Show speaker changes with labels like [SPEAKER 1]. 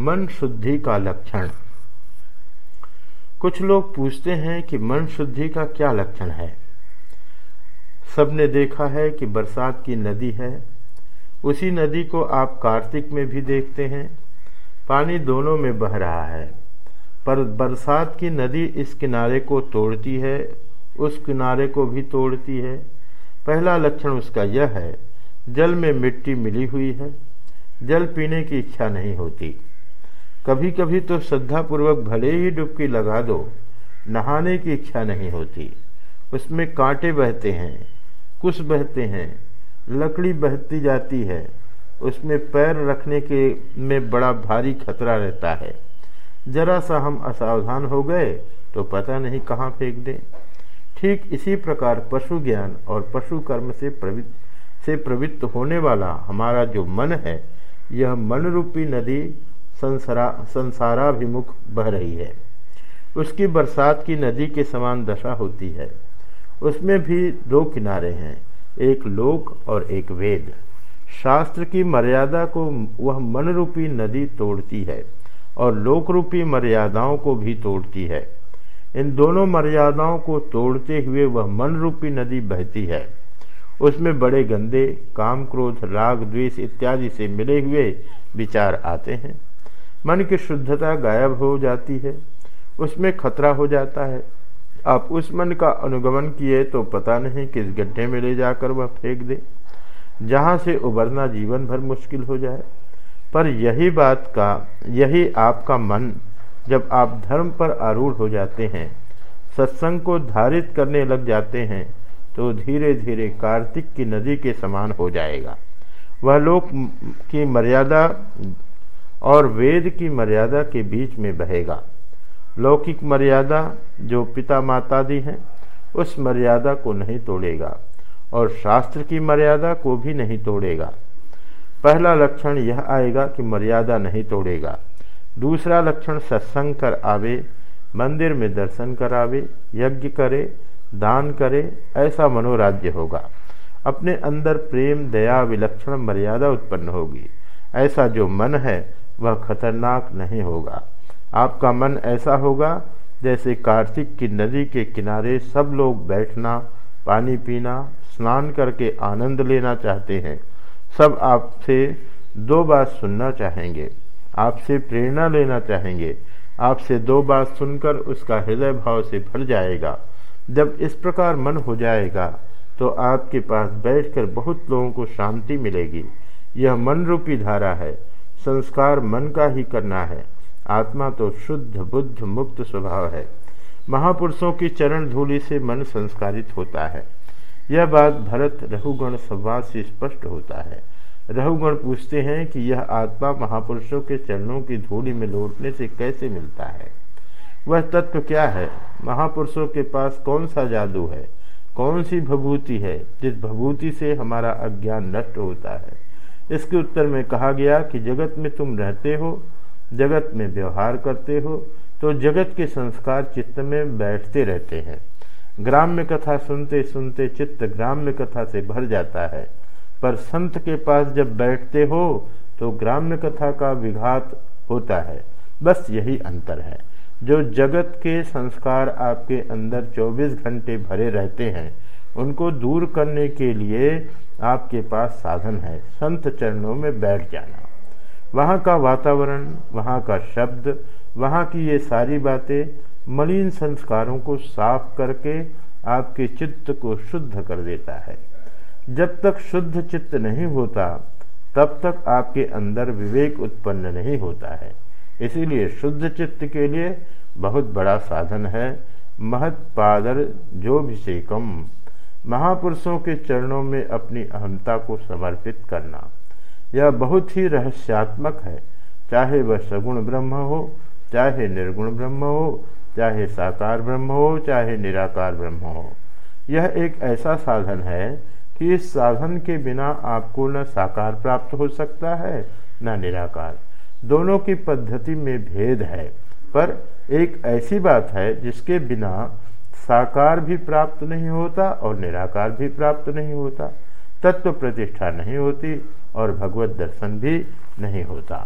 [SPEAKER 1] मन शुद्धि का लक्षण। कुछ लोग पूछते हैं कि मन शुद्धि का क्या लक्षण है। सबने देखा है कि बरसात की नदी है। उसी नदी को आप कार्तिक में भी देखते हैं। पानी दोनों में बह रहा है। पर बरसात की नदी इस किनारे को तोड़ती है, उस किनारे को भी तोड़ती है। पहला लक्षण उसका यह है, जल में मिट्टी मिली हुई है। जल पीने की इच्छा नहीं होती। कभी कभी तो श्रद्धापूर्वक भले ही डुबकी लगा दो, नहाने की इच्छा नहीं होती। उसमें कांटे बहते हैं कुछ बहते हैं, लकड़ी बहती जाती है। उसमें पैर रखने के में बड़ा भारी खतरा रहता है। जरा सा हम असावधान हो गए तो पता नहीं कहाँ फेंक दें। ठीक इसी प्रकार पशु ज्ञान और पशु कर्म से प्रवृत्त से प्रवृत्त होने वाला हमारा जो मन है, यह मन रूपी नदी संसारा, संसाराभिमुख बह रही है। उसकी बरसात की नदी के समान दशा होती है। उसमें भी दो किनारे हैं, एक लोक और एक वेद। शास्त्र की मर्यादा को वह मन रूपी नदी तोड़ती है और लोक रूपी मर्यादाओं को भी तोड़ती है। इन दोनों मर्यादाओं को तोड़ते हुए वह मन रूपी नदी बहती है। उसमें बड़े गंदे काम क्रोध राग, द्वेष इत्यादि से मिले हुए विचार आते हैं। मन की शुद्धता गायब हो जाती है, उसमें खतरा हो जाता है। आप उस मन का अनुगमन किए तो पता नहीं किस गड्ढे में ले जाकर वह फेंक दे। जहाँ से उबरना जीवन भर मुश्किल हो जाए। पर यही बात का, यही आपका मन, जब आप धर्म पर आरूढ़ हो जाते हैं, सत्संग को धारित करने लग जाते हैं तो धीरे धीरे कार्तिक की नदी के समान हो जाएगा। वह लोक की मर्यादा और वेद की मर्यादा के बीच में बहेगा। लौकिक मर्यादा जो पिता माता मातादि हैं, उस मर्यादा को नहीं तोड़ेगा और शास्त्र की मर्यादा को भी नहीं तोड़ेगा। पहला लक्षण यह आएगा कि मर्यादा नहीं तोड़ेगा। दूसरा लक्षण, सत्संग कर आवे, मंदिर में दर्शन करावे, यज्ञ करे, दान करे, ऐसा मनोराज्य होगा। अपने अंदर प्रेम, दया, विलक्षण मर्यादा उत्पन्न होगी। ऐसा जो मन है वह खतरनाक नहीं होगा। आपका मन ऐसा होगा जैसे कार्तिक की नदी के किनारे सब लोग बैठना, पानी पीना, स्नान करके आनंद लेना चाहते हैं। सब आपसे दो बात सुनना चाहेंगे, आपसे प्रेरणा लेना चाहेंगे। आपसे दो बात सुनकर उसका हृदय भाव से भर जाएगा। जब इस प्रकार मन हो जाएगा तो आपके पास बैठकर बहुत लोगों को शांति मिलेगी। यह मन रूपी धारा है। संस्कार मन का ही करना है। आत्मा तो शुद्ध, बुद्ध, मुक्त स्वभाव है। महापुरुषों की चरण धूलि से मन संस्कारित होता है। यह बात भरत रहुगण संवाद से स्पष्ट होता है। रहुगण पूछते हैं कि यह आत्मा महापुरुषों के चरणों की धूलि में लौटने से कैसे मिलता है? वह तत्व क्या है? महापुरुषों के पास कौन सा जादू है? कौन सी भभूति है, जिस भभूति से हमारा अज्ञान नष्ट होता है? इसके उत्तर में कहा गया कि जगत में तुम रहते हो, जगत में व्यवहार करते हो तो जगत के संस्कार चित्त में बैठते रहते हैं। ग्राम्य कथा सुनते सुनते चित्त ग्राम्य कथा से भर जाता है। पर संत के पास जब बैठते हो तो ग्राम्य कथा का विघात होता है। बस यही अंतर है। जो जगत के संस्कार आपके अंदर 24 घंटे भरे रहते हैं उनको दूर करने के लिए आपके पास साधन है। संत चरणों में बैठ जाना। वहाँ का वातावरण, वहाँ का शब्द, वहाँ की ये सारी बातें मलिन संस्कारों को साफ़ करके आपके चित्त को शुद्ध कर देता है। जब तक शुद्ध चित्त नहीं होता, तब तक आपके अंदर विवेक उत्पन्न नहीं होता है। इसीलिए शुद्ध चित्त के लिए बहुत बड़ा साधन है। महत्पादर जो विषेकम महापुरुषों के चरणों में अपनी अहमता को समर्पित करना। यह बहुत ही रहस्यात्मक है। चाहे वह सगुण ब्रह्म हो, चाहे निर्गुण ब्रह्म हो, चाहे साकार ब्रह्म हो, चाहे निराकार ब्रह्म हो। यह एक ऐसा साधन है कि इस साधन के बिना आपको न साकार प्राप्त हो सकता है, न निराकार। दोनों की पद्धति में भेद है, पर एक ऐसी बात है जिसके बिना साकार भी प्राप्त नहीं होता और निराकार भी प्राप्त नहीं होता। तत्व प्रतिष्ठा नहीं होती और भगवत दर्शन भी नहीं होता।